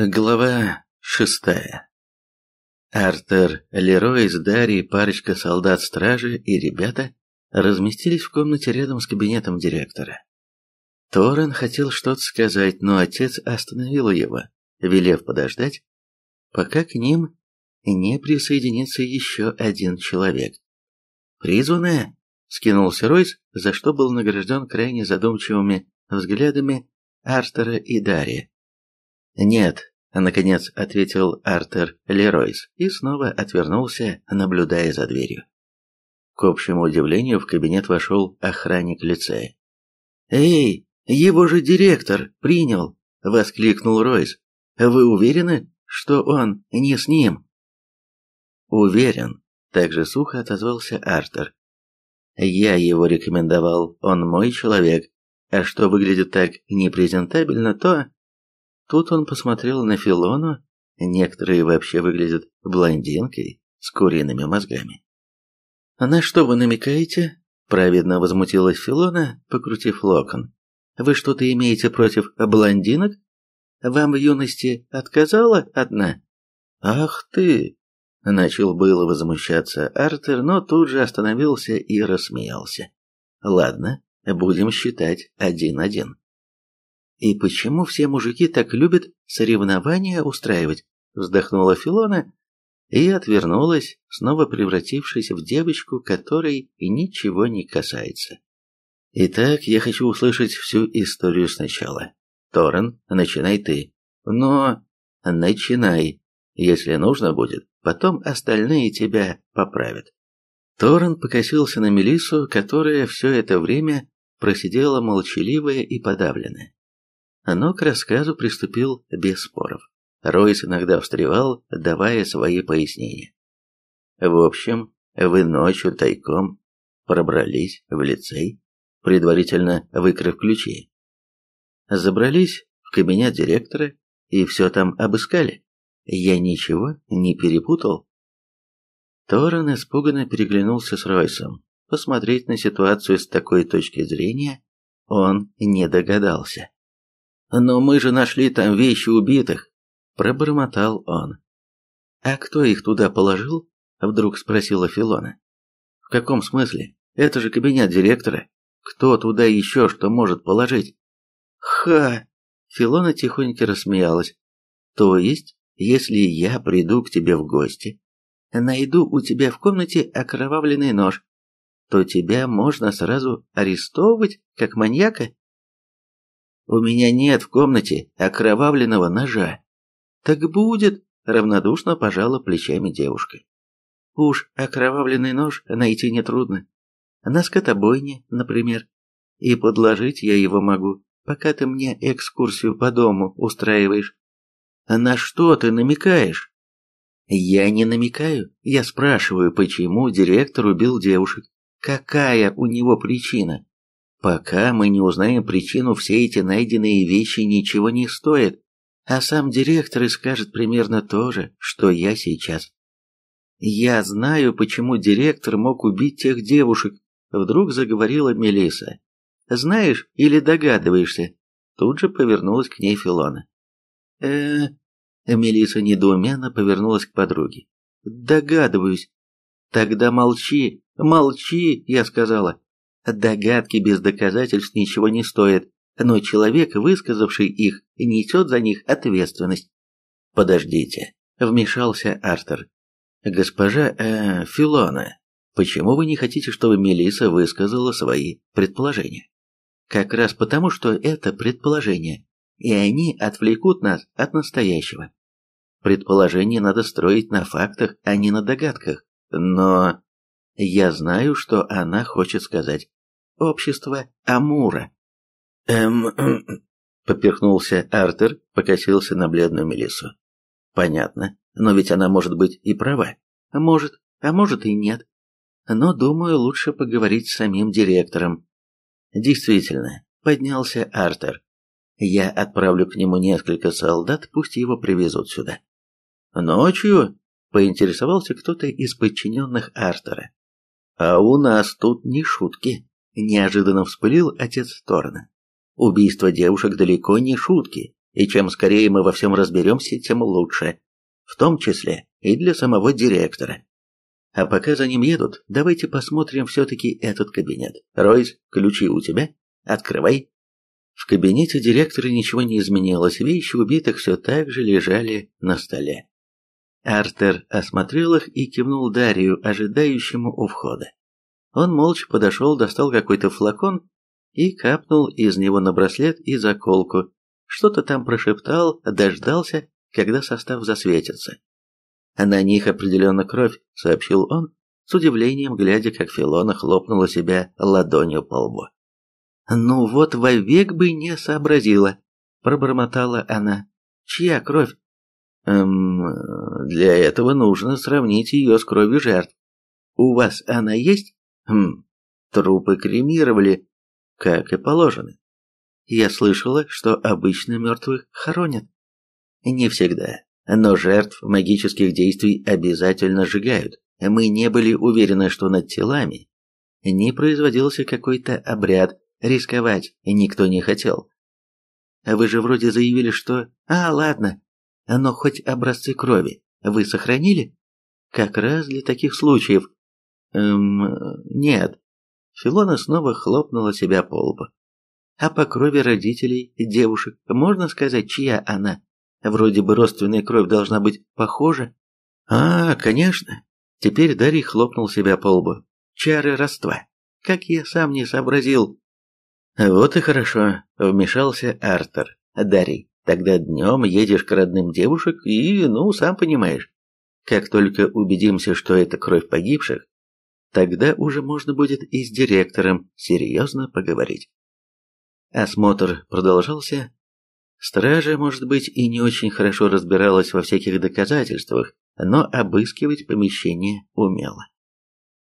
Глава шестая. Артер, Лерой с Дарьей, парочка солдат-стражи и ребята разместились в комнате рядом с кабинетом директора. Торрен хотел что-то сказать, но отец остановил его, велев подождать, пока к ним не присоединится еще один человек. «Призванная?» — скинулся Ройс, за что был награжден крайне задумчивыми взглядами Артера и Дарьи. «Нет», — наконец ответил Артер Леройс и снова отвернулся, наблюдая за дверью. К общему удивлению в кабинет вошел охранник лицея. «Эй, его же директор принял!» — воскликнул Ройс. «Вы уверены, что он не с ним?» «Уверен», — также сухо отозвался Артер. «Я его рекомендовал, он мой человек, а что выглядит так непрезентабельно, то...» Тут он посмотрел на Филону, некоторые вообще выглядят блондинкой с куриными мозгами. «На что вы намекаете?» – праведно возмутилась Филона, покрутив локон. «Вы что-то имеете против блондинок? Вам в юности отказала одна?» «Ах ты!» – начал было возмущаться Артер, но тут же остановился и рассмеялся. «Ладно, будем считать один-один». «И почему все мужики так любят соревнования устраивать?» Вздохнула Филона и отвернулась, снова превратившись в девочку, которой ничего не касается. «Итак, я хочу услышать всю историю сначала. Торрен, начинай ты. Но... начинай. Если нужно будет, потом остальные тебя поправят». Торрен покосился на Мелиссу, которая все это время просидела молчаливая и подавленная но к рассказу приступил без споров. Ройс иногда встревал, давая свои пояснения. В общем, вы ночью тайком пробрались в лицей, предварительно выкрыв ключи. Забрались в кабинет директора и все там обыскали. Я ничего не перепутал. Торрен испуганно переглянулся с Ройсом. Посмотреть на ситуацию с такой точки зрения он не догадался. «Но мы же нашли там вещи убитых», — пробормотал он. «А кто их туда положил?» — вдруг спросила Филона. «В каком смысле? Это же кабинет директора. Кто туда еще что может положить?» «Ха!» — Филона тихонько рассмеялась. «То есть, если я приду к тебе в гости, найду у тебя в комнате окровавленный нож, то тебя можно сразу арестовывать как маньяка?» У меня нет в комнате окровавленного ножа. Так будет, равнодушно пожала плечами девушка. Уж окровавленный нож найти нетрудно. На скотобойне, например. И подложить я его могу, пока ты мне экскурсию по дому устраиваешь. На что ты намекаешь? Я не намекаю, я спрашиваю, почему директор убил девушек. Какая у него причина? Пока мы не узнаем причину, все эти найденные вещи ничего не стоят, а сам директор и скажет примерно то же, что я сейчас. Я знаю, почему директор мог убить тех девушек, вдруг заговорила Мелиса. Знаешь или догадываешься? Тут же повернулась к ней Филона. Э, -э Мелиса недоуменно повернулась к подруге. Догадываюсь. Тогда молчи, молчи, я сказала. Догадки без доказательств ничего не стоят, но человек, высказавший их, несет за них ответственность. Подождите, вмешался Артер. Госпожа э, Филона, почему вы не хотите, чтобы Мелиса высказала свои предположения? Как раз потому, что это предположения, и они отвлекут нас от настоящего. Предположения надо строить на фактах, а не на догадках. Но я знаю, что она хочет сказать общество Амура. Эм, поперхнулся Артер, покосился на бледную Мелиссу. Понятно, но ведь она может быть и права. Может, а может и нет. Но, думаю, лучше поговорить с самим директором. Действительно, поднялся Артер. Я отправлю к нему несколько солдат, пусть его привезут сюда. Ночью поинтересовался кто-то из подчиненных Артера. А у нас тут не шутки. Неожиданно вспылил отец Торна. Убийство девушек далеко не шутки. и чем скорее мы во всем разберемся, тем лучше, в том числе и для самого директора. А пока за ним едут, давайте посмотрим все-таки этот кабинет. Ройс, ключи у тебя? Открывай. В кабинете директора ничего не изменилось, вещи убитых все так же лежали на столе. Артер осмотрел их и кивнул Дарью, ожидающему у входа. Он молча подошел, достал какой-то флакон и капнул из него на браслет и заколку. Что-то там прошептал, дождался, когда состав засветится. «На них определенно кровь», — сообщил он, с удивлением глядя, как Филона хлопнула себя ладонью по лбу. «Ну вот вовек бы не сообразила», — пробормотала она. «Чья кровь?» «Эм, для этого нужно сравнить ее с кровью жертв. У вас она есть?» «Хм, трупы кремировали, как и положено. Я слышала, что обычно мертвых хоронят». «Не всегда, но жертв магических действий обязательно сжигают. Мы не были уверены, что над телами не производился какой-то обряд, Рисковать никто не хотел. Вы же вроде заявили, что... А, ладно. Но хоть образцы крови вы сохранили? Как раз для таких случаев. Эм, нет. Филона снова хлопнула себя по лбу. А по крови родителей, девушек, можно сказать, чья она? Вроде бы родственная кровь должна быть похожа. А, конечно. Теперь Дарий хлопнул себя по лбу. Чары родства. Как я сам не сообразил. «Вот и хорошо», — вмешался Артер. «Дарий, тогда днем едешь к родным девушек и, ну, сам понимаешь, как только убедимся, что это кровь погибших, тогда уже можно будет и с директором серьезно поговорить». Осмотр продолжался. Стража, может быть, и не очень хорошо разбиралась во всяких доказательствах, но обыскивать помещение умела.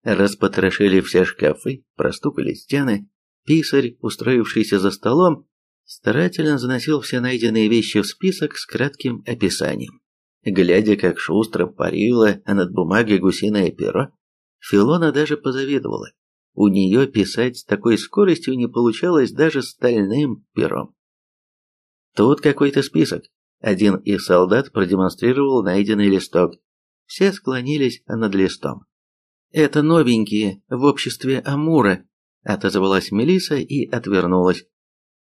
Распотрошили все шкафы, простукали стены, Писарь, устроившийся за столом, старательно заносил все найденные вещи в список с кратким описанием. Глядя, как шустро парило над бумагой гусиное перо, Филона даже позавидовала. У нее писать с такой скоростью не получалось даже стальным пером. Тут какой-то список. Один из солдат продемонстрировал найденный листок. Все склонились над листом. «Это новенькие в обществе Амура», отозвалась Мелиса и отвернулась.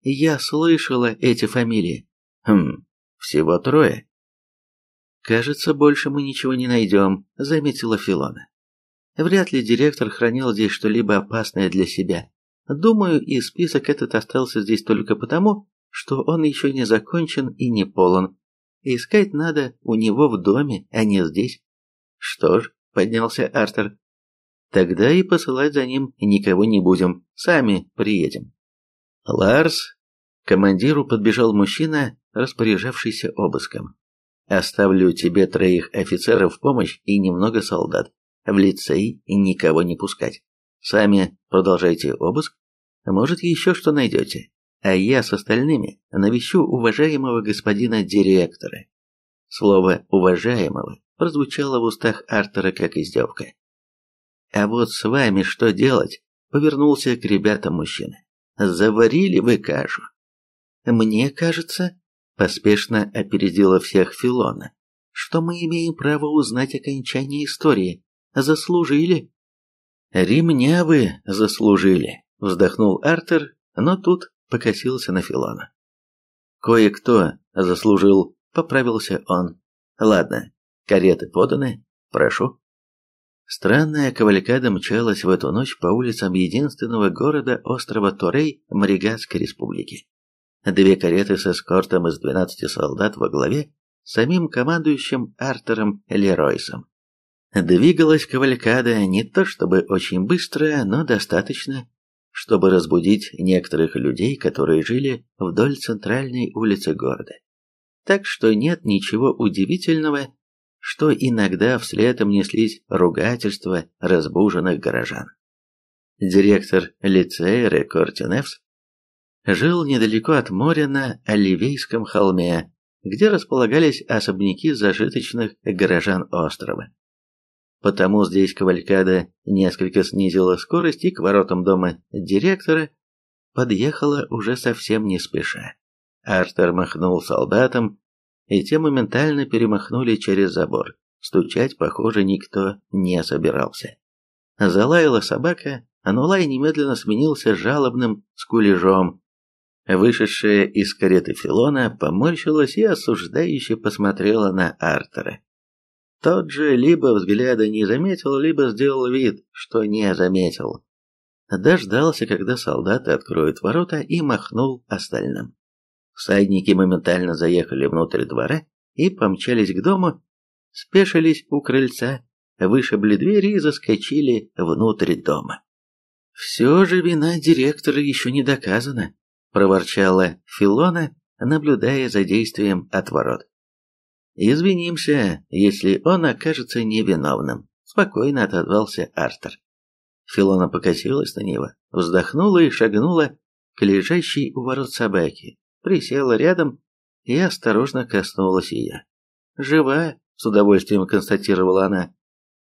Я слышала эти фамилии. Хм, всего трое. Кажется, больше мы ничего не найдем, заметила Филона. Вряд ли директор хранил здесь что-либо опасное для себя. Думаю, и список этот остался здесь только потому, что он еще не закончен и не полон. Искать надо у него в доме, а не здесь. Что ж, поднялся Артер, Тогда и посылать за ним никого не будем, сами приедем. Ларс, командиру подбежал мужчина, распоряжавшийся обыском. Оставлю тебе троих офицеров в помощь и немного солдат. В лицей никого не пускать. Сами продолжайте обыск. Может, еще что найдете. А я с остальными навещу уважаемого господина директора. Слово «уважаемого» прозвучало в устах Артера как издевка. А вот с вами что делать? Повернулся к ребятам мужчина. Заварили вы кашу. Мне кажется, поспешно опередила всех Филона, что мы имеем право узнать окончание истории. Заслужили. Ремня вы заслужили, вздохнул Артер, но тут покосился на Филона. Кое-кто заслужил, поправился он. Ладно, кареты поданы, прошу. Странная кавалькада мчалась в эту ночь по улицам единственного города острова Торей Маригатской республики. Две кареты с эскортом из 12 солдат во главе самим командующим Артером Леройсом. Двигалась кавалькада не то чтобы очень быстро, но достаточно, чтобы разбудить некоторых людей, которые жили вдоль центральной улицы города. Так что нет ничего удивительного, что иногда вслед неслись ругательства разбуженных горожан. Директор лицея Рекортиневс жил недалеко от моря на Оливейском холме, где располагались особняки зажиточных горожан острова. Потому здесь Кавалькада несколько снизила скорость и к воротам дома директора подъехала уже совсем не спеша. Артер махнул солдатам, и те моментально перемахнули через забор. Стучать, похоже, никто не собирался. Залаяла собака, а Нулай немедленно сменился жалобным скулежом. Вышедшая из кареты Филона поморщилась и осуждающе посмотрела на Артера. Тот же либо взгляда не заметил, либо сделал вид, что не заметил. Дождался, когда солдаты откроют ворота, и махнул остальным. Всадники моментально заехали внутрь двора и помчались к дому, спешились у крыльца, вышибли двери и заскочили внутрь дома. «Все же вина директора еще не доказана», – проворчала Филона, наблюдая за действием от ворот. «Извинимся, если он окажется невиновным», – спокойно отозвался Артер. Филона покосилась на него, вздохнула и шагнула к лежащей у ворот собаке, присела рядом и осторожно коснулась ее. «Жива», — с удовольствием констатировала она.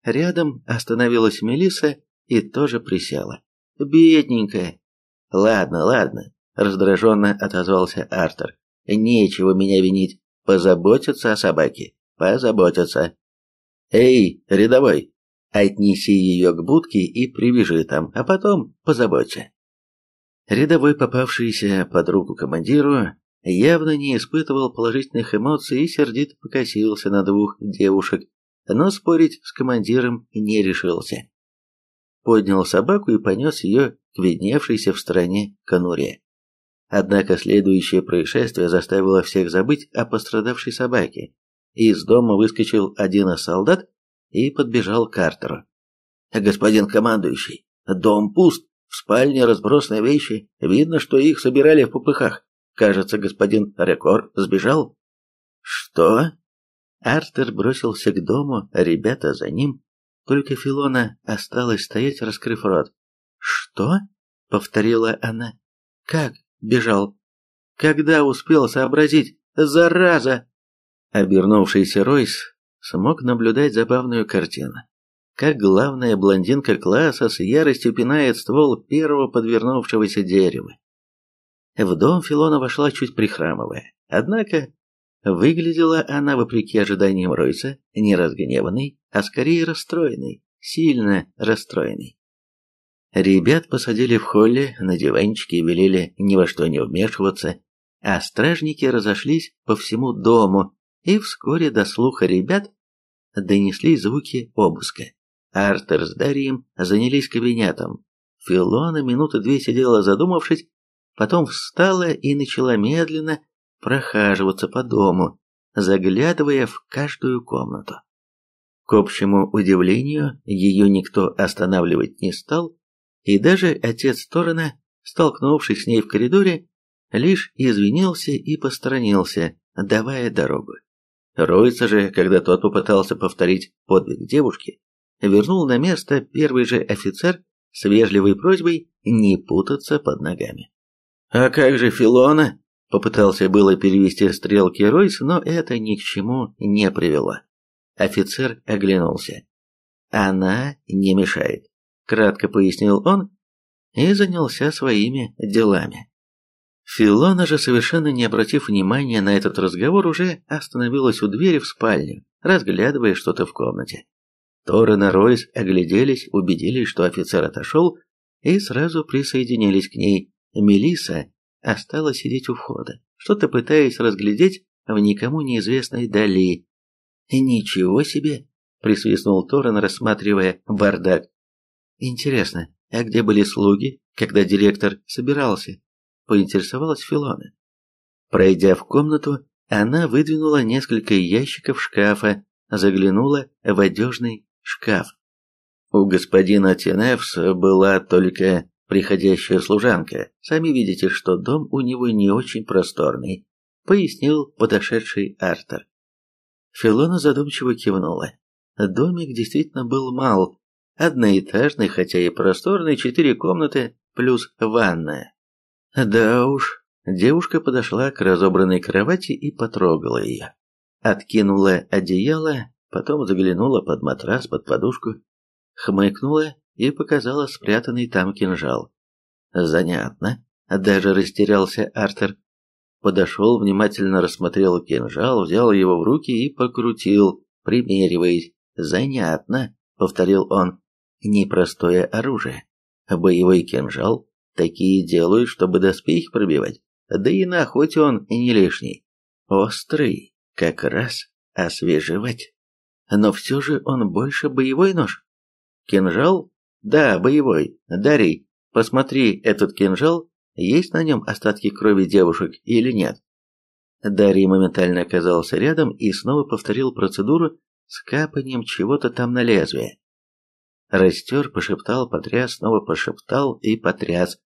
Рядом остановилась Мелиса и тоже присела. «Бедненькая». «Ладно, ладно», — раздраженно отозвался Артер. «Нечего меня винить. Позаботиться о собаке. Позаботиться». «Эй, рядовой, отнеси ее к будке и привяжи там, а потом позаботься». Рядовой, попавшийся под руку командиру, явно не испытывал положительных эмоций и сердито покосился на двух девушек, но спорить с командиром не решился. Поднял собаку и понес ее к видневшейся в стороне конуре. Однако следующее происшествие заставило всех забыть о пострадавшей собаке. Из дома выскочил один из солдат и подбежал к Картеру. «Господин командующий, дом пуст, в спальне разбросаны вещи, видно, что их собирали в попыхах. Кажется, господин Рекор сбежал. Что? Артер бросился к дому, ребята за ним. Только Филона осталась стоять, раскрыв рот. «Что?» — повторила она. «Как бежал? Когда успел сообразить? Зараза!» Обернувшийся Ройс смог наблюдать забавную картину как главная блондинка класса с яростью пинает ствол первого подвернувшегося дерева. В дом Филона вошла чуть прихрамывая, однако выглядела она, вопреки ожиданиям Ройса, не разгневанной, а скорее расстроенной, сильно расстроенной. Ребят посадили в холле на диванчики и велели ни во что не вмешиваться, а стражники разошлись по всему дому, и вскоре до слуха ребят донеслись звуки обыска. Артер с Дарием занялись кабинетом. Филона минуты две сидела задумавшись, потом встала и начала медленно прохаживаться по дому, заглядывая в каждую комнату. К общему удивлению, ее никто останавливать не стал, и даже отец Торрена, столкнувшись с ней в коридоре, лишь извинился и посторонился, давая дорогу. Ройца же, когда тот попытался повторить подвиг девушки, вернул на место первый же офицер с вежливой просьбой не путаться под ногами. «А как же Филона?» Попытался было перевести стрелки Ройс, но это ни к чему не привело. Офицер оглянулся. «Она не мешает», — кратко пояснил он и занялся своими делами. Филона же, совершенно не обратив внимания на этот разговор, уже остановилась у двери в спальню, разглядывая что-то в комнате. Торрен и Ройс огляделись, убедились, что офицер отошел, и сразу присоединились к ней. Мелиса осталась сидеть у входа, что-то пытаясь разглядеть в никому неизвестной дали. «Ничего себе!» — присвистнул Торрен, рассматривая бардак. «Интересно, а где были слуги, когда директор собирался?» — поинтересовалась Филона. Пройдя в комнату, она выдвинула несколько ящиков шкафа, заглянула в одежный шкаф. У господина Теневс была только приходящая служанка. Сами видите, что дом у него не очень просторный, пояснил подошедший Артер. Филона задумчиво кивнула. Домик действительно был мал. Одноэтажный, хотя и просторный, четыре комнаты плюс ванная. Да уж, девушка подошла к разобранной кровати и потрогала ее. Откинула одеяло, потом заглянула под матрас, под подушку, хмыкнула и показала спрятанный там кинжал. Занятно, даже растерялся Артер. подошел, внимательно рассмотрел кинжал, взял его в руки и покрутил, примериваясь. «Занятно», — повторил он, — «непростое оружие. Боевой кинжал такие делают, чтобы доспехи пробивать, да и на охоте он не лишний. Острый, как раз освеживать. Но все же он больше боевой нож. Кинжал? Да, боевой. Дарий, посмотри, этот кинжал, есть на нем остатки крови девушек или нет? Дарий моментально оказался рядом и снова повторил процедуру с капанием чего-то там на лезвие. Растер, пошептал, потряс, снова пошептал и потряс,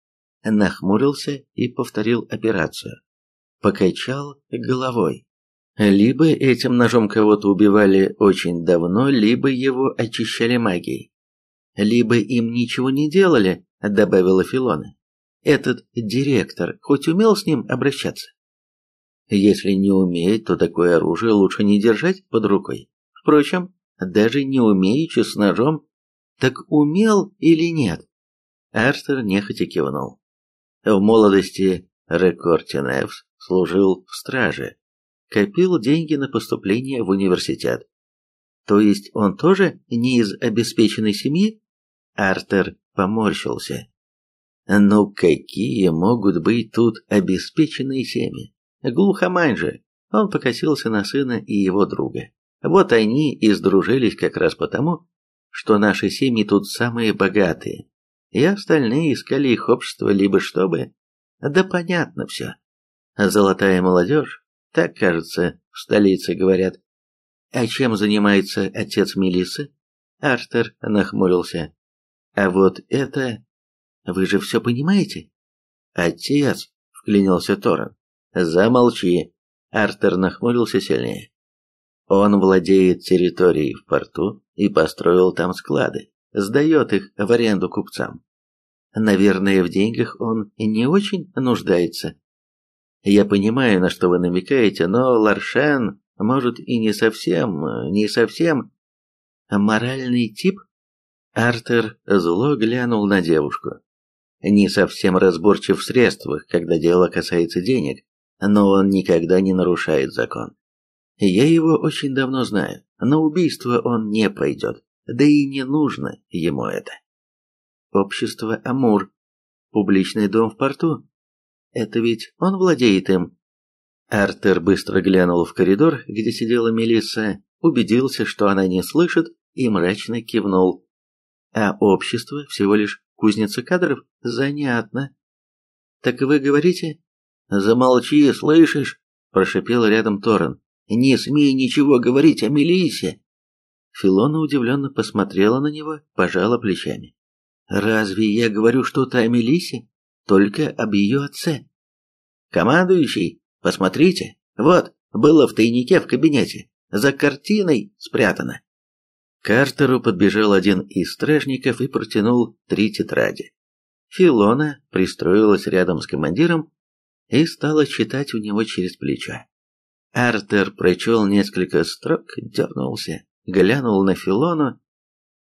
нахмурился и повторил операцию. Покачал головой. Либо этим ножом кого-то убивали очень давно, либо его очищали магией. Либо им ничего не делали, добавила Филона. Этот директор хоть умел с ним обращаться? Если не умеет, то такое оружие лучше не держать под рукой. Впрочем, даже не умеючи с ножом, так умел или нет? Артер нехотя кивнул. В молодости Рекортиневс служил в страже, копил деньги на поступление в университет. То есть он тоже не из обеспеченной семьи? Артер поморщился. Ну какие могут быть тут обеспеченные семьи? Глухомань же. Он покосился на сына и его друга. Вот они и сдружились как раз потому, что наши семьи тут самые богатые, и остальные искали их общество либо чтобы... Да понятно все. Золотая молодежь, так, кажется, в столице говорят. А чем занимается отец Мелисы? Артер нахмурился. А вот это... Вы же все понимаете? Отец, вклинился Торрен. Замолчи. Артер нахмурился сильнее. Он владеет территорией в порту и построил там склады, сдает их в аренду купцам. Наверное, в деньгах он не очень нуждается. Я понимаю, на что вы намекаете, но Ларшен, может, и не совсем, не совсем... Моральный тип? Артер зло глянул на девушку. Не совсем разборчив в средствах, когда дело касается денег, но он никогда не нарушает закон. Я его очень давно знаю. На убийство он не пойдет, да и не нужно ему это. Общество Амур. Публичный дом в порту. Это ведь он владеет им. Артер быстро глянул в коридор, где сидела Мелисса, убедился, что она не слышит, и мрачно кивнул. А общество всего лишь кузница кадров? Занятно. Так вы говорите? Замолчи, слышишь? Прошипел рядом Торрен. Не смей ничего говорить о Мелиссе. Филона удивленно посмотрела на него, пожала плечами. Разве я говорю что-то о Мелиссе? Только об ее отце. Командующий, посмотрите, вот, было в тайнике в кабинете, за картиной спрятано. Картеру подбежал один из стражников и протянул три тетради. Филона пристроилась рядом с командиром и стала читать у него через плечо. Артер прочел несколько строк, дернулся, глянул на Филону,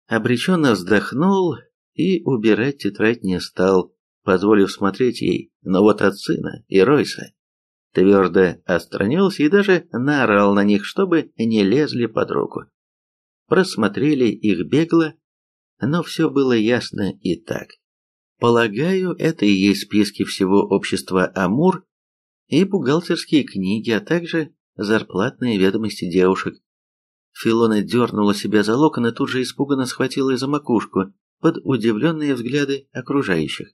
обреченно вздохнул и убирать тетрадь не стал, позволив смотреть ей, но вот от сына и Ройса. Твердо отстранился и даже наорал на них, чтобы не лезли под руку. Просмотрели их бегло, но все было ясно и так. Полагаю, это и есть списки всего общества Амур и бухгалтерские книги, а также зарплатные ведомости девушек. Филона дернула себя за локон и тут же испуганно схватила за макушку под удивленные взгляды окружающих.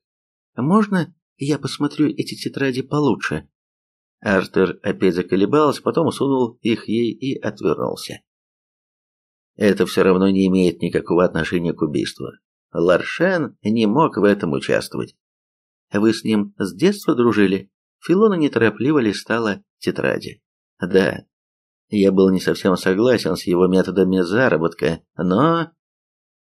«Можно я посмотрю эти тетради получше?» Артер опять заколебался, потом сунул их ей и отвернулся. Это все равно не имеет никакого отношения к убийству. Ларшен не мог в этом участвовать. Вы с ним с детства дружили? Филона неторопливо листала тетради. Да, я был не совсем согласен с его методами заработка, но...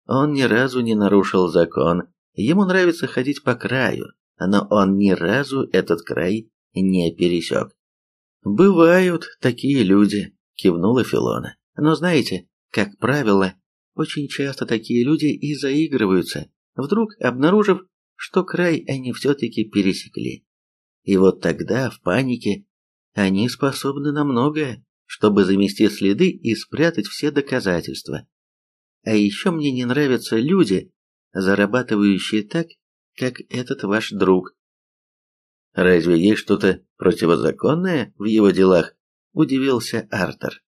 Он ни разу не нарушил закон. Ему нравится ходить по краю, но он ни разу этот край не пересек. «Бывают такие люди», — кивнула Филона. «Но знаете, как правило, очень часто такие люди и заигрываются, вдруг обнаружив, что край они все-таки пересекли. И вот тогда, в панике, Они способны на многое, чтобы замести следы и спрятать все доказательства. А еще мне не нравятся люди, зарабатывающие так, как этот ваш друг. Разве есть что-то противозаконное в его делах? Удивился Артер.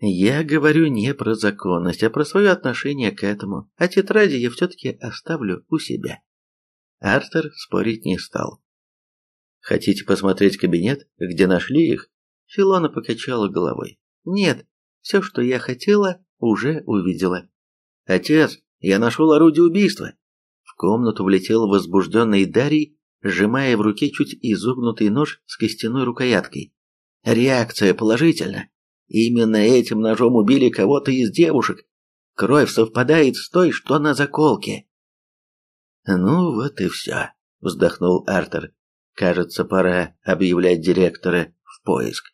Я говорю не про законность, а про свое отношение к этому, а тетради я все-таки оставлю у себя. Артер спорить не стал. Хотите посмотреть кабинет, где нашли их? Филона покачала головой. Нет, все, что я хотела, уже увидела. Отец, я нашел орудие убийства. В комнату влетел возбужденный Дарий, сжимая в руке чуть изогнутый нож с костяной рукояткой. Реакция положительна. Именно этим ножом убили кого-то из девушек. Кровь совпадает с той, что на заколке. Ну вот и все, вздохнул Артер. Кажется, пора объявлять директора в поиск.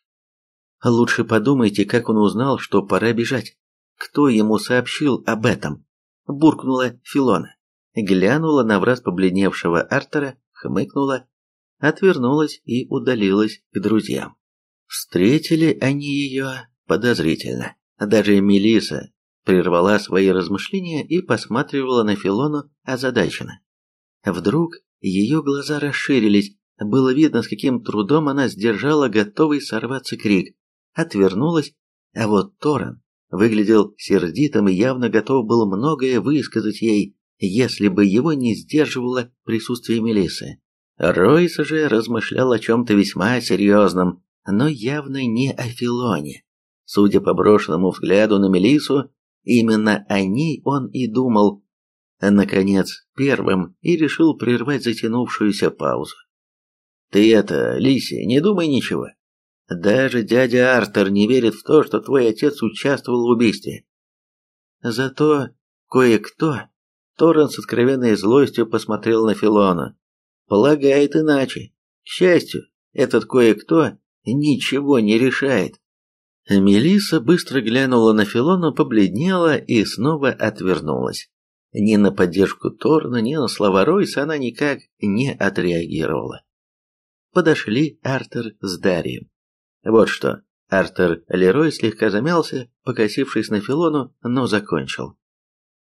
Лучше подумайте, как он узнал, что пора бежать. Кто ему сообщил об этом? Буркнула Филона. Глянула на враз побледневшего Артера, хмыкнула, отвернулась и удалилась к друзьям. Встретили они ее подозрительно. Даже Мелиса прервала свои размышления и посматривала на Филону озадаченно. Вдруг ее глаза расширились, было видно, с каким трудом она сдержала готовый сорваться крик, отвернулась, а вот Торрен выглядел сердитым и явно готов был многое высказать ей, если бы его не сдерживало присутствие Мелисы. Ройс же размышлял о чем-то весьма серьезном, но явно не о Филоне. Судя по брошенному взгляду на Мелису, именно о ней он и думал, наконец, первым, и решил прервать затянувшуюся паузу. «Ты это, Лиси, не думай ничего. Даже дядя Артер не верит в то, что твой отец участвовал в убийстве. Зато кое-кто...» Торрен с откровенной злостью посмотрел на Филона. «Полагает иначе. К счастью, этот кое-кто ничего не решает. Мелиса быстро глянула на Филону, побледнела и снова отвернулась. Ни на поддержку Торна, ни на слова Ройса она никак не отреагировала. Подошли Артер с Дарием. Вот что, Артер Лерой слегка замялся, покосившись на Филону, но закончил.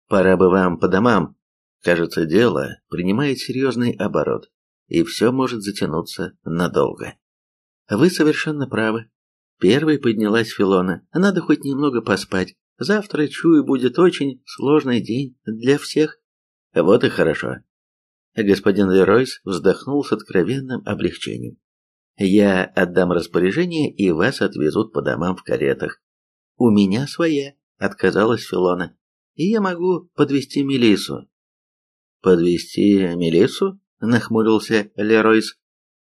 «Пора бы вам по домам. Кажется, дело принимает серьезный оборот, и все может затянуться надолго». Вы совершенно правы. Первой поднялась Филона. Надо хоть немного поспать. Завтра, чую, будет очень сложный день для всех. Вот и хорошо. Господин Леройс вздохнул с откровенным облегчением. Я отдам распоряжение, и вас отвезут по домам в каретах. У меня своя, отказалась Филона. И я могу подвести Мелису. Подвести Мелису? нахмурился Леройс.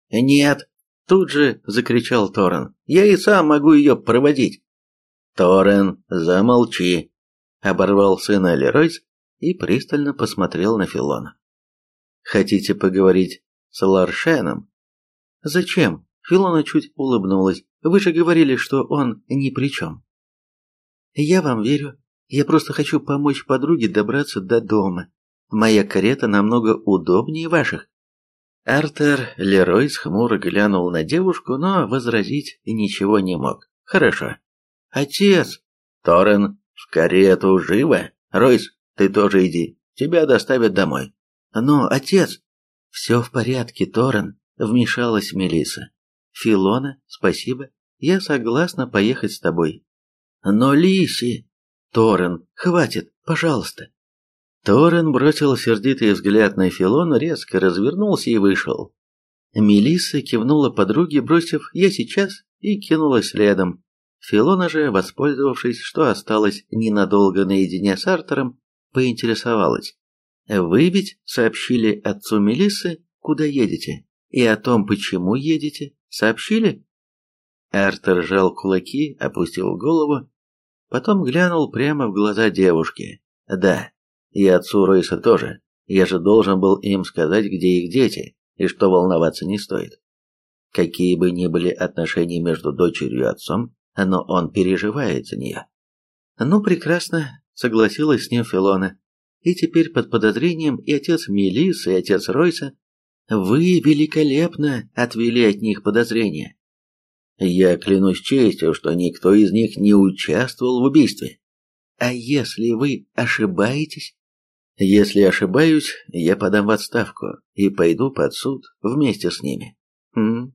Нет, Тут же закричал Торрен. «Я и сам могу ее проводить!» «Торрен, замолчи!» Оборвал сына Леройс и пристально посмотрел на Филона. «Хотите поговорить с Ларшеном?» «Зачем?» Филона чуть улыбнулась. «Вы же говорили, что он ни при чем». «Я вам верю. Я просто хочу помочь подруге добраться до дома. Моя карета намного удобнее ваших». Артер Леройс хмуро глянул на девушку, но возразить ничего не мог. «Хорошо». «Отец!» «Торрен, в карету, живо! Ройс, ты тоже иди, тебя доставят домой». «Но, отец...» «Все в порядке, Торрен», — вмешалась Мелиса. «Филона, спасибо, я согласна поехать с тобой». «Но Лиси...» «Торрен, хватит, пожалуйста». Торрен бросил сердитый взгляд на Филон, резко развернулся и вышел. Мелисса кивнула подруге, бросив «я сейчас» и кинулась следом. Филона же, воспользовавшись, что осталось ненадолго наедине с Артером, поинтересовалась. «Вы ведь сообщили отцу Мелиссы, куда едете? И о том, почему едете, сообщили?» Артер сжал кулаки, опустил голову, потом глянул прямо в глаза девушки. «Да, и отцу Ройса тоже. Я же должен был им сказать, где их дети, и что волноваться не стоит. Какие бы ни были отношения между дочерью и отцом, но он переживает за нее. Ну, прекрасно, согласилась с ним Филона. И теперь под подозрением и отец Мелиссы, и отец Ройса. Вы великолепно отвели от них подозрения. Я клянусь честью, что никто из них не участвовал в убийстве. А если вы ошибаетесь? Если ошибаюсь, я подам в отставку и пойду под суд вместе с ними. Хм,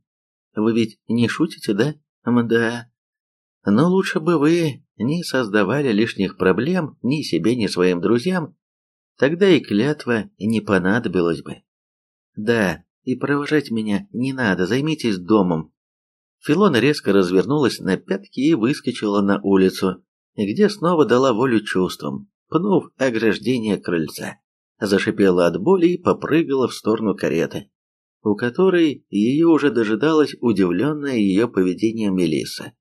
вы ведь не шутите, да? Мда. Но лучше бы вы не создавали лишних проблем ни себе, ни своим друзьям. Тогда и клятва не понадобилась бы. Да, и провожать меня не надо, займитесь домом. Филона резко развернулась на пятки и выскочила на улицу, где снова дала волю чувствам, пнув ограждение крыльца. Зашипела от боли и попрыгала в сторону кареты, у которой ее уже дожидалась удивленная ее поведением Мелисса.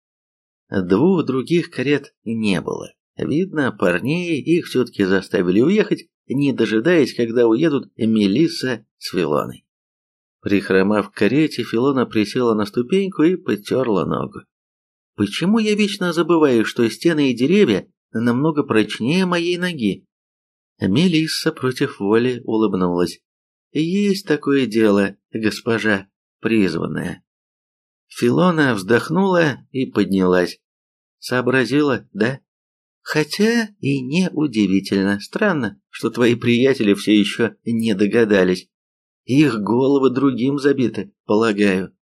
Двух других карет не было. Видно, парней их все-таки заставили уехать, не дожидаясь, когда уедут Мелисса с Филоной. Прихромав к карете, Филона присела на ступеньку и потерла ногу. Почему я вечно забываю, что стены и деревья намного прочнее моей ноги? Мелисса против воли улыбнулась. Есть такое дело, госпожа призванная. Филона вздохнула и поднялась. Сообразила, да? Хотя и не удивительно. Странно, что твои приятели все еще не догадались. Их головы другим забиты, полагаю.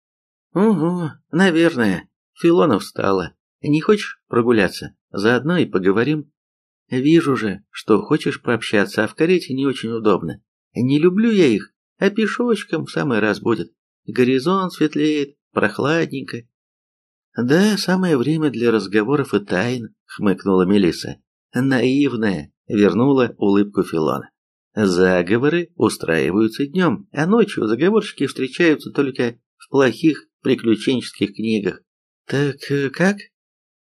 Угу, наверное. Филона встала. Не хочешь прогуляться? Заодно и поговорим. Вижу же, что хочешь пообщаться, а в карете не очень удобно. Не люблю я их, а пешочком в самый раз будет. Горизонт светлеет, прохладненько. Да, самое время для разговоров и тайн, хмыкнула Мелиса. Наивная, вернула улыбку Филона. Заговоры устраиваются днем, а ночью заговорщики встречаются только в плохих приключенческих книгах. Так э, как?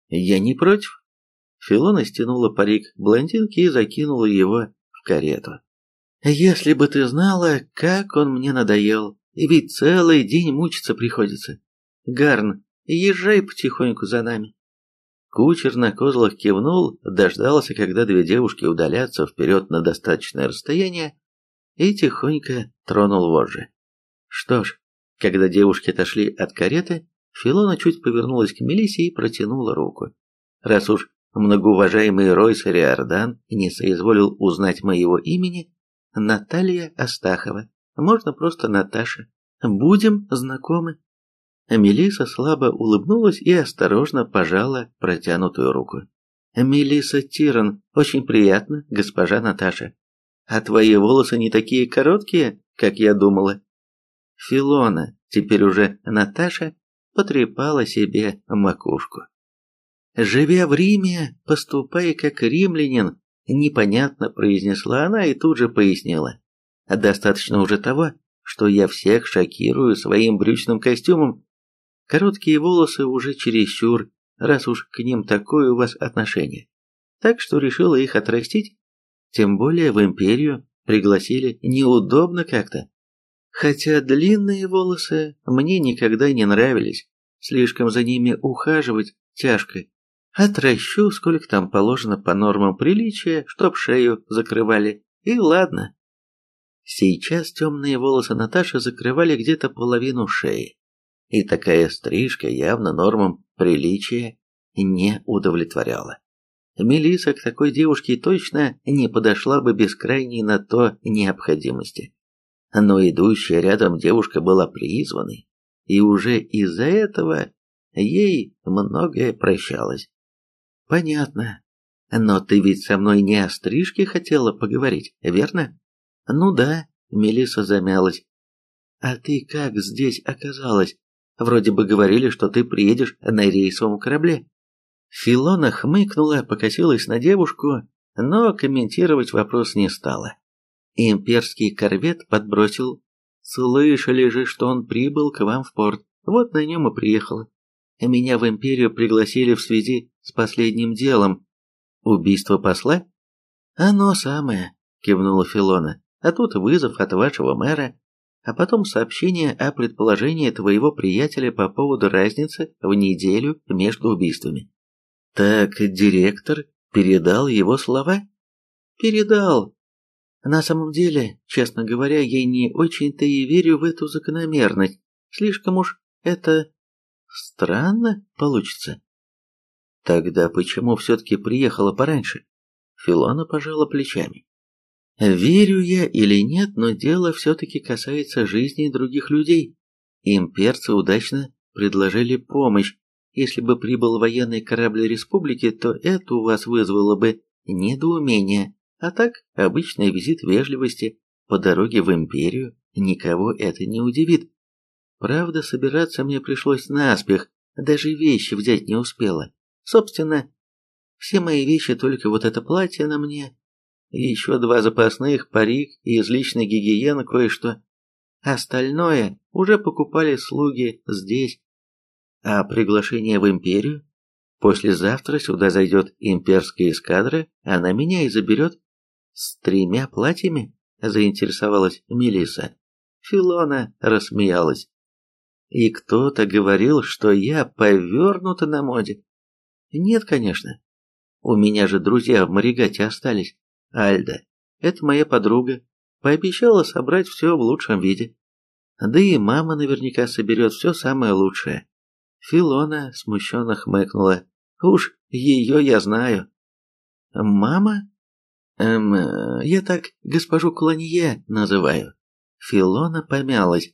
Я не против. Филона стянула парик блондинки и закинула его в карету. Если бы ты знала, как он мне надоел, ведь целый день мучиться приходится. Гарн, езжай потихоньку за нами. Кучер на козлах кивнул, дождался, когда две девушки удалятся вперед на достаточное расстояние, и тихонько тронул вожжи. Что ж, когда девушки отошли от кареты, Филона чуть повернулась к Мелисе и протянула руку. Раз уж многоуважаемый Ройс Риордан не соизволил узнать моего имени, Наталья Астахова, можно просто Наташа. Будем знакомы. Мелиса слабо улыбнулась и осторожно пожала протянутую руку. Мелиса Тиран, очень приятно, госпожа Наташа. А твои волосы не такие короткие, как я думала. Филона, теперь уже Наташа, потрепала себе макушку. «Живя в Риме, поступая как римлянин», непонятно произнесла она и тут же пояснила. «Достаточно уже того, что я всех шокирую своим брючным костюмом. Короткие волосы уже чересчур, раз уж к ним такое у вас отношение. Так что решила их отрастить. Тем более в империю пригласили неудобно как-то. Хотя длинные волосы мне никогда не нравились, слишком за ними ухаживать тяжко. Отращу, сколько там положено по нормам приличия, чтоб шею закрывали, и ладно. Сейчас темные волосы Наташи закрывали где-то половину шеи, и такая стрижка явно нормам приличия не удовлетворяла. Мелиса к такой девушке точно не подошла бы без крайней на то необходимости но идущая рядом девушка была призванной, и уже из-за этого ей многое прощалось. Понятно. Но ты ведь со мной не о стрижке хотела поговорить, верно? Ну да, Мелиса замялась. А ты как здесь оказалась? Вроде бы говорили, что ты приедешь на рейсовом корабле. Филона хмыкнула, покосилась на девушку, но комментировать вопрос не стала. Имперский корвет подбросил. Слышали же, что он прибыл к вам в порт. Вот на нем и приехала. Меня в империю пригласили в связи с последним делом. Убийство посла? Оно самое, кивнула Филона. А тут вызов от вашего мэра, а потом сообщение о предположении твоего приятеля по поводу разницы в неделю между убийствами. Так директор передал его слова? Передал, на самом деле, честно говоря, я не очень-то и верю в эту закономерность. Слишком уж это Странно получится. Тогда почему все-таки приехала пораньше? Филона пожала плечами. Верю я или нет, но дело все-таки касается жизни других людей. Имперцы удачно предложили помощь. Если бы прибыл военный корабль республики, то это у вас вызвало бы недоумение. А так, обычный визит вежливости по дороге в империю, никого это не удивит. Правда, собираться мне пришлось наспех, даже вещи взять не успела. Собственно, все мои вещи, только вот это платье на мне, еще два запасных, парик и из личной гигиены кое-что. Остальное уже покупали слуги здесь. А приглашение в империю? Послезавтра сюда зайдет имперская эскадра, она меня и заберет. С тремя платьями? Заинтересовалась Мелиса. Филона рассмеялась. И кто-то говорил, что я повернута на моде. Нет, конечно. У меня же друзья в Маригате остались. Альда, это моя подруга, пообещала собрать все в лучшем виде. Да и мама наверняка соберет все самое лучшее. Филона смущенно хмыкнула. Уж ее я знаю. Мама? Эм, я так госпожу Клонье называю. Филона помялась.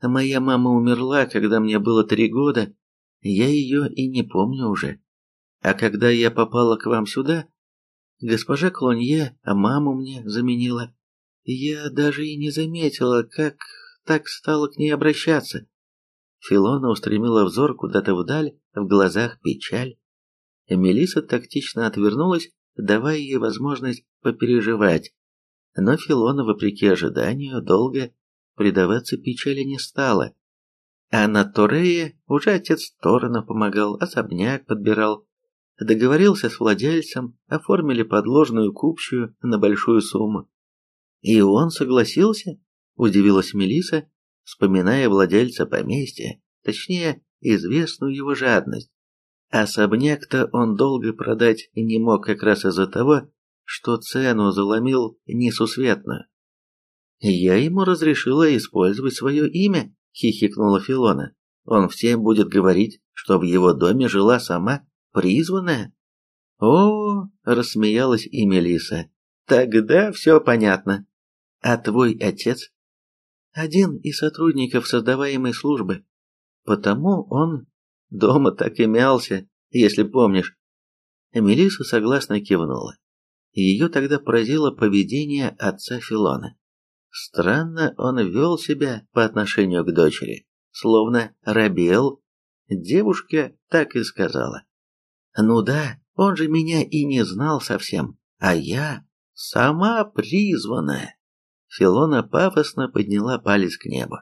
Моя мама умерла, когда мне было три года. Я ее и не помню уже. А когда я попала к вам сюда, госпожа Клонье а маму мне заменила. Я даже и не заметила, как так стала к ней обращаться. Филона устремила взор куда-то вдаль, в глазах печаль. Мелиса тактично отвернулась, давая ей возможность попереживать. Но Филона, вопреки ожиданию, долго предаваться печали не стала. А на Торее уже отец Торрена помогал, особняк подбирал. Договорился с владельцем, оформили подложную купчую на большую сумму. И он согласился, удивилась Мелиса, вспоминая владельца поместья, точнее, известную его жадность. Особняк-то он долго продать не мог как раз из-за того, что цену заломил несусветную. «Я ему разрешила использовать свое имя», — хихикнула Филона. «Он всем будет говорить, что в его доме жила сама призванная». «О!» — рассмеялась и Мелиса. «Тогда все понятно. А твой отец?» «Один из сотрудников создаваемой службы. Потому он дома так и мялся, если помнишь». Мелиса согласно кивнула. Ее тогда поразило поведение отца Филона. Странно он вел себя по отношению к дочери, словно робел. Девушка так и сказала. «Ну да, он же меня и не знал совсем, а я сама призванная». Филона пафосно подняла палец к небу.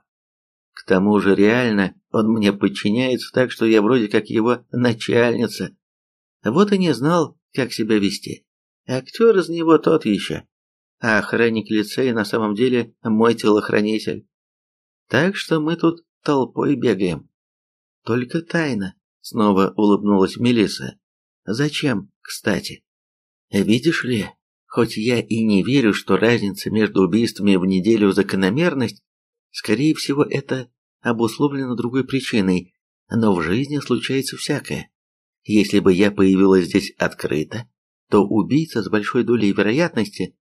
К тому же реально он мне подчиняется так, что я вроде как его начальница. Вот и не знал, как себя вести. Актер из него тот еще а охранник лицея на самом деле мой телохранитель. Так что мы тут толпой бегаем. Только тайна, снова улыбнулась Мелиса. Зачем, кстати? Видишь ли, хоть я и не верю, что разница между убийствами в неделю закономерность, скорее всего, это обусловлено другой причиной, но в жизни случается всякое. Если бы я появилась здесь открыто, то убийца с большой долей вероятности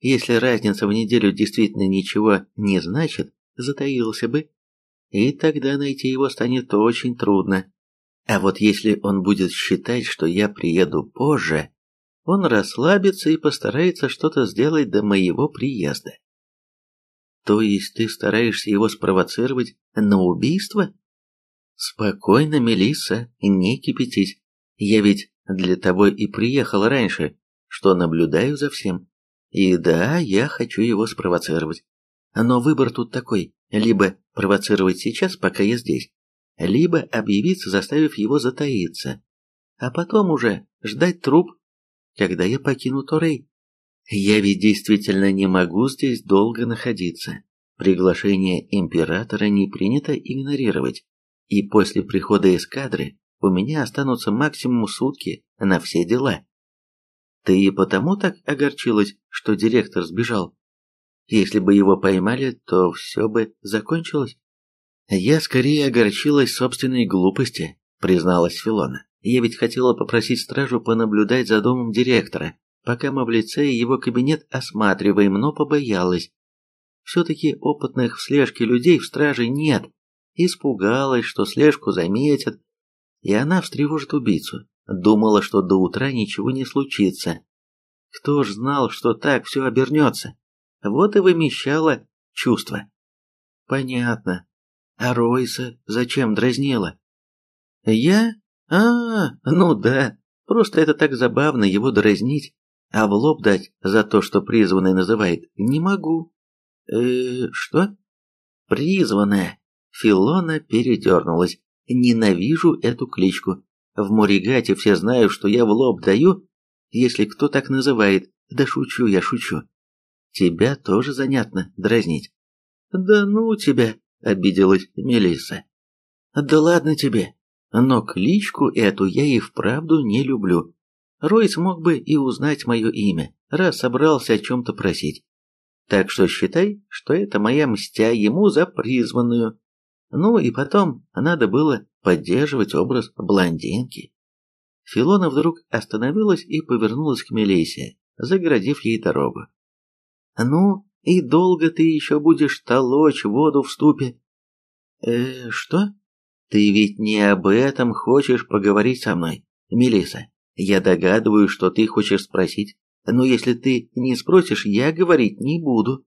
если разница в неделю действительно ничего не значит, затаился бы, и тогда найти его станет очень трудно. А вот если он будет считать, что я приеду позже, он расслабится и постарается что-то сделать до моего приезда. То есть ты стараешься его спровоцировать на убийство? Спокойно, Мелисса, не кипятись. Я ведь для того и приехал раньше, что наблюдаю за всем. И да, я хочу его спровоцировать. Но выбор тут такой. Либо провоцировать сейчас, пока я здесь, либо объявиться, заставив его затаиться. А потом уже ждать труп, когда я покину Торей. Я ведь действительно не могу здесь долго находиться. Приглашение императора не принято игнорировать. И после прихода эскадры у меня останутся максимум сутки на все дела. Ты и потому так огорчилась, что директор сбежал? Если бы его поймали, то все бы закончилось. Я скорее огорчилась собственной глупости, призналась Филона. Я ведь хотела попросить стражу понаблюдать за домом директора, пока мы в лице и его кабинет осматриваем, но побоялась. Все-таки опытных в слежке людей в страже нет. Испугалась, что слежку заметят, и она встревожит убийцу. Думала, что до утра ничего не случится. Кто ж знал, что так все обернется? Вот и вымещала чувства. Понятно. А Ройса зачем дразнила? Я? А, ну да. Просто это так забавно его дразнить. А в лоб дать за то, что призванный называет, не могу. Э, что? Призванная. Филона передернулась. Ненавижу эту кличку. В Моригате все знают, что я в лоб даю, если кто так называет. Да шучу я, шучу. Тебя тоже занятно дразнить. Да ну тебя, обиделась Мелисса. Да ладно тебе. Но кличку эту я и вправду не люблю. Ройс мог бы и узнать мое имя, раз собрался о чем-то просить. Так что считай, что это моя мстя ему за призванную. Ну и потом надо было поддерживать образ блондинки. Филона вдруг остановилась и повернулась к Мелисе, загородив ей дорогу. «Ну, и долго ты еще будешь толочь воду в ступе?» «Э, что? Ты ведь не об этом хочешь поговорить со мной, Мелиса. Я догадываюсь, что ты хочешь спросить, но если ты не спросишь, я говорить не буду.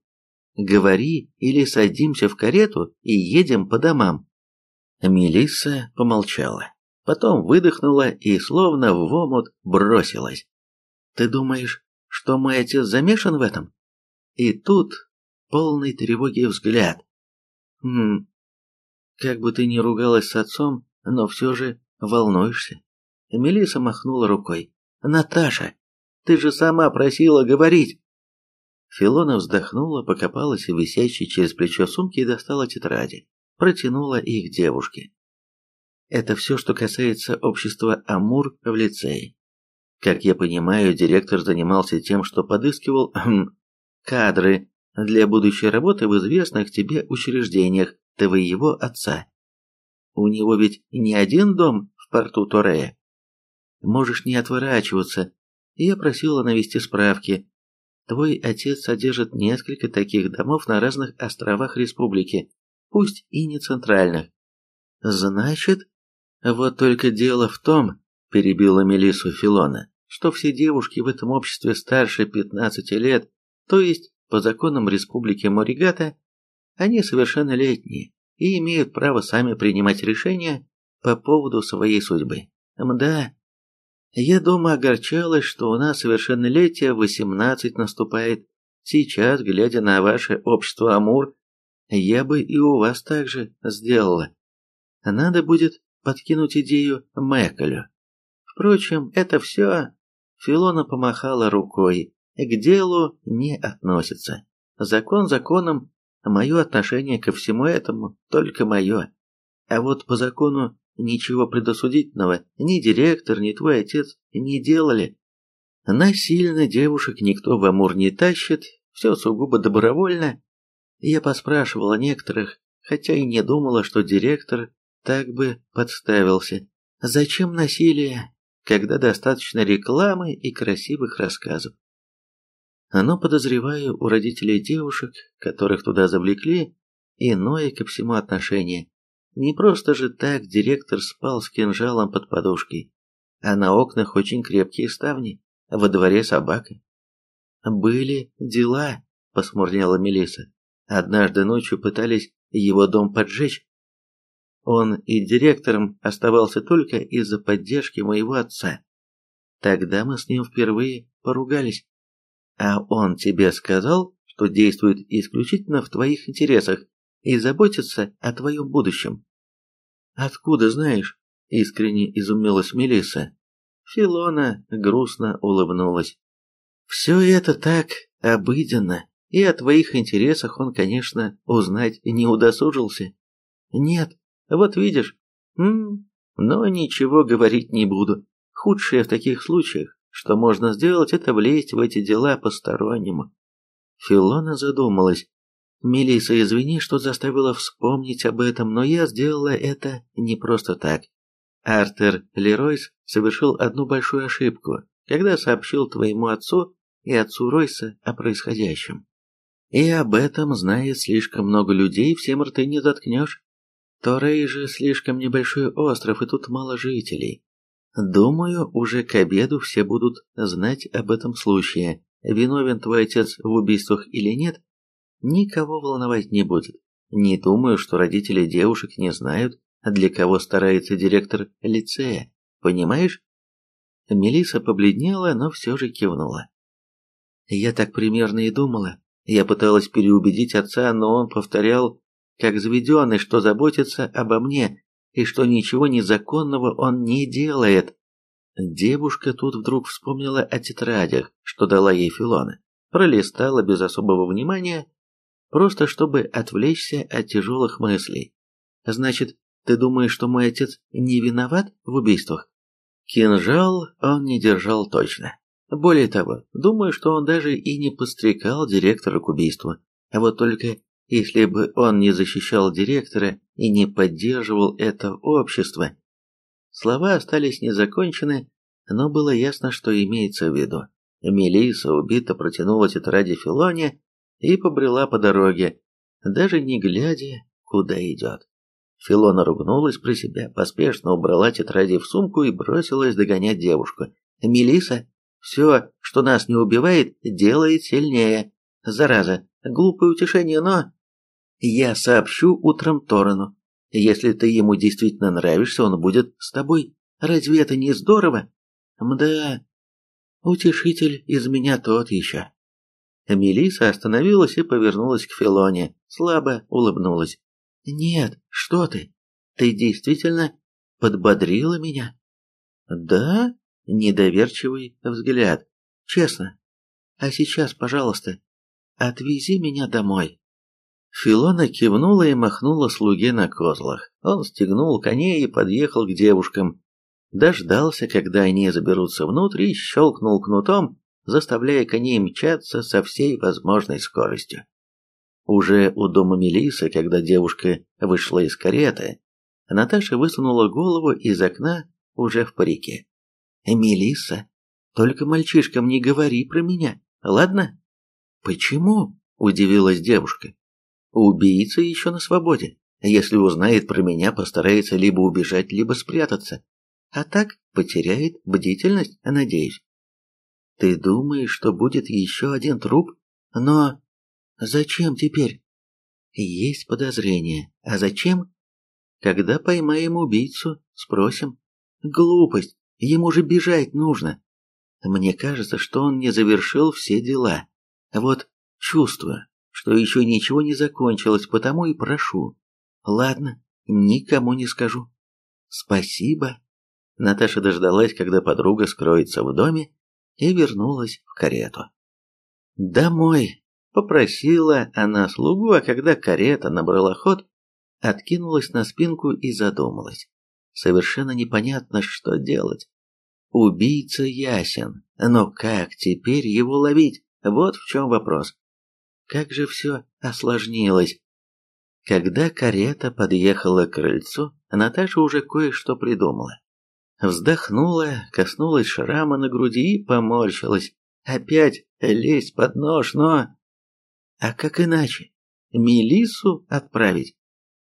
Говори или садимся в карету и едем по домам. Мелисса помолчала, потом выдохнула и словно в омут бросилась. Ты думаешь, что мой отец замешан в этом? И тут полный тревоги взгляд. Хм, как бы ты ни ругалась с отцом, но все же волнуешься. Мелиса махнула рукой. «Наташа, ты же сама просила говорить!» Филона вздохнула, покопалась в висящей через плечо сумки и достала тетради. Протянула их девушке. Это все, что касается общества Амур в лицее. Как я понимаю, директор занимался тем, что подыскивал хм, кадры для будущей работы в известных тебе учреждениях твоего отца. У него ведь не один дом в порту Торея. Можешь не отворачиваться. Я просила навести справки. Твой отец содержит несколько таких домов на разных островах республики, пусть и не центральных. Значит, вот только дело в том, перебила Мелису Филона, что все девушки в этом обществе старше 15 лет, то есть по законам республики Моригата, они совершеннолетние и имеют право сами принимать решения по поводу своей судьбы. Мда, я дома огорчалась, что у нас совершеннолетие восемнадцать наступает. Сейчас, глядя на ваше общество Амур, я бы и у вас так же сделала. Надо будет подкинуть идею Мэкалю. Впрочем, это все... Филона помахала рукой. К делу не относится. Закон законом, мое отношение ко всему этому только мое. А вот по закону Ничего предосудительного ни директор, ни твой отец не делали. Насильно девушек никто в Амур не тащит, все сугубо добровольно. Я поспрашивала некоторых, хотя и не думала, что директор так бы подставился. Зачем насилие, когда достаточно рекламы и красивых рассказов? Но, подозреваю, у родителей девушек, которых туда завлекли, иное ко всему отношение. Не просто же так директор спал с кинжалом под подушкой, а на окнах очень крепкие ставни, во дворе собака. «Были дела», — посмурнела Мелиса. «Однажды ночью пытались его дом поджечь. Он и директором оставался только из-за поддержки моего отца. Тогда мы с ним впервые поругались. А он тебе сказал, что действует исключительно в твоих интересах, и заботиться о твоем будущем. Откуда знаешь? Искренне изумилась Мелисса. Филона грустно улыбнулась. Все это так обыденно, и о твоих интересах он, конечно, узнать не удосужился. Нет, вот видишь, м но ничего говорить не буду. Худшее в таких случаях, что можно сделать, это влезть в эти дела постороннему. Филона задумалась. Мелисса, извини, что заставила вспомнить об этом, но я сделала это не просто так. Артер Леройс совершил одну большую ошибку, когда сообщил твоему отцу и отцу Ройса о происходящем. И об этом знает слишком много людей, всем рты не заткнешь. Торрей же слишком небольшой остров, и тут мало жителей. Думаю, уже к обеду все будут знать об этом случае. Виновен твой отец в убийствах или нет, никого волновать не будет. Не думаю, что родители девушек не знают, для кого старается директор лицея. Понимаешь? Мелиса побледнела, но все же кивнула. Я так примерно и думала. Я пыталась переубедить отца, но он повторял, как заведенный, что заботится обо мне, и что ничего незаконного он не делает. Девушка тут вдруг вспомнила о тетрадях, что дала ей Филона, пролистала без особого внимания, просто чтобы отвлечься от тяжелых мыслей. «Значит, ты думаешь, что мой отец не виноват в убийствах?» Кинжал он не держал точно. Более того, думаю, что он даже и не подстрекал директора к убийству. А вот только если бы он не защищал директора и не поддерживал это общество. Слова остались незакончены, но было ясно, что имеется в виду. Мелиса убито протянула тетради Филоне и побрела по дороге, даже не глядя, куда идет. Филона ругнулась про себя, поспешно убрала тетради в сумку и бросилась догонять девушку. Мелиса все, что нас не убивает, делает сильнее. Зараза, глупое утешение, но... Я сообщу утром Торану. Если ты ему действительно нравишься, он будет с тобой. Разве это не здорово? Мда, утешитель из меня тот еще. Мелиса остановилась и повернулась к Филоне, слабо улыбнулась. «Нет, что ты? Ты действительно подбодрила меня?» «Да?» недоверчивый взгляд. Честно. А сейчас, пожалуйста, отвези меня домой. Филона кивнула и махнула слуге на козлах. Он стегнул коней и подъехал к девушкам. Дождался, когда они заберутся внутрь, и щелкнул кнутом, заставляя коней мчаться со всей возможной скоростью. Уже у дома Мелисы, когда девушка вышла из кареты, Наташа высунула голову из окна уже в парике. Мелисса, только мальчишкам не говори про меня, ладно? Почему? Удивилась девушка. Убийца еще на свободе. Если узнает про меня, постарается либо убежать, либо спрятаться. А так потеряет бдительность, надеюсь. Ты думаешь, что будет еще один труп? Но зачем теперь? Есть подозрение. А зачем? Когда поймаем убийцу, спросим. Глупость. Ему же бежать нужно. Мне кажется, что он не завершил все дела. Вот чувствую, что еще ничего не закончилось, потому и прошу. Ладно, никому не скажу. Спасибо. Наташа дождалась, когда подруга скроется в доме, и вернулась в карету. «Домой!» — попросила она слугу, а когда карета набрала ход, откинулась на спинку и задумалась. Совершенно непонятно, что делать. Убийца ясен, но как теперь его ловить? Вот в чем вопрос. Как же все осложнилось. Когда карета подъехала к крыльцу, Наташа уже кое-что придумала. Вздохнула, коснулась шрама на груди и поморщилась. Опять лезть под нож, но... А как иначе? Мелису отправить?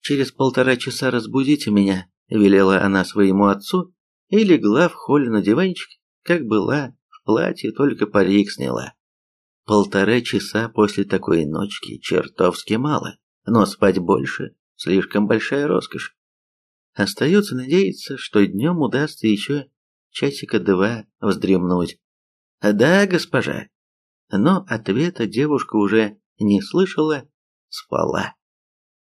Через полтора часа разбудите меня, велела она своему отцу и легла в холле на диванчик, как была, в платье, только парик сняла. Полтора часа после такой ночки чертовски мало, но спать больше – слишком большая роскошь. Остается надеяться, что днем удастся еще часика два вздремнуть. «Да, госпожа». Но ответа девушка уже не слышала, спала.